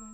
Funny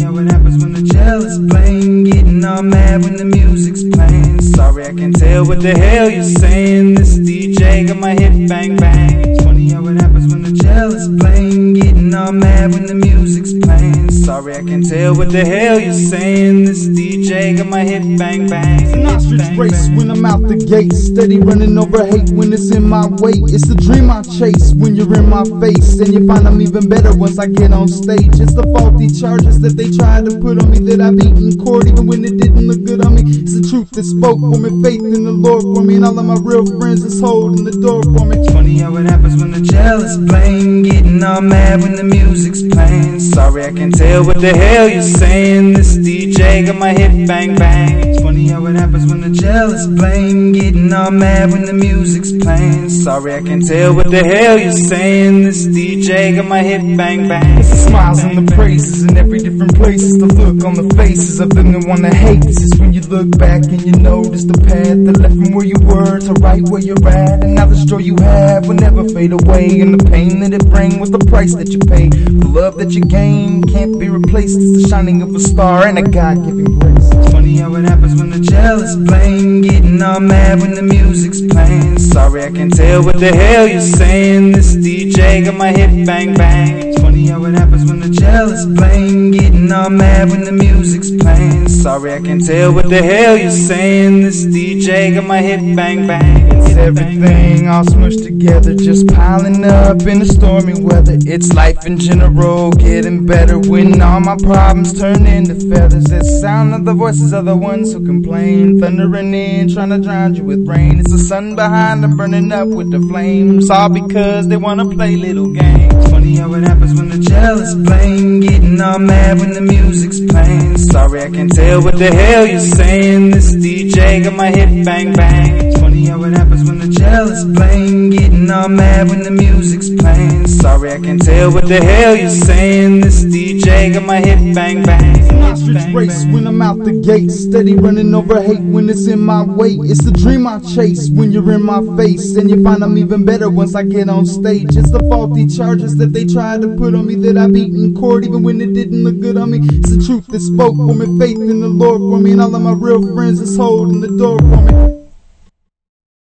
how it happens when the jealous blame. Getting all mad when the music's playing. Sorry, I can't tell what the hell you're saying. This DJ got my hip bang bang. It's funny how it happens when the jealous blame. Getting all mad when the music's playing. Sorry, I can't tell what the hell you're saying. This DJ got my hip bang bang. It's an ostrich Bang, race bang. when I'm out the gate. Steady running over hate when it's in my way. It's the dream I chase when you're in my face. And you find I'm even better once I get on stage. It's the faulty charges that they tried to put on me that I beat in court even when it didn't look good on me. It's the truth that spoke for me, faith in the Lord for me. And all of my real friends is holding the door for me. Funny how it happens when the jealous playing, Getting all mad when the music's playing. Sorry, I can't tell what the hell you're saying. This DJ got my hip bang bang. How it happens when the jealous blame. Getting all mad when the music's playing. Sorry, I can't tell what the hell you're saying. This DJ got my hip bang bang. Smiles and the praises in every different places. The look on the faces of them that wanna hate. This is when you look back and you notice the path that left from where you were to right where you're at. And now the joy you have will never fade away. And the pain that it brings was the price that you pay. The love that you gain can't be replaced. It's the shining of a star and a God given grace. It's funny how it happens when the jealous blame. Getting all mad when the music's playing. Sorry, I can't tell what the hell you're saying. This DJ got my hip bang bang. It's funny how it happens when the jealous blame. Getting all mad when the music's playing. Sorry, I can't tell what the hell you're saying. This DJ got my hip bang bang. It's everything all smushed together, just piling up in the stormy weather. It's life in general, getting better when all my problems turn into feathers. The sound of the voices of the ones who complain, thundering in, trying to drown you with rain. It's the sun behind them burning up with the flames, all because they wanna play little games. Funny how it happens when the jealous blame. Getting all mad when the music's playing. Sorry, I can't tell what the hell you're saying. This DJ got my hip bang bang. It's funny how it happens when the jealous blame. Getting all mad when the music's playing. Sorry, I can't tell what the hell you're saying. This DJ got my hip bang bang. An race when I'm out the gate. Steady running over hate when it's in my way. It's the dream I chase when you're in my face. And you find I'm even better once I get on stage. It's the faulty charges that they tried to put on me that I beat in court even when it didn't look good on me. It's the truth that spoke for me, faith in the Lord for me. And all of my real friends is holding the door for me.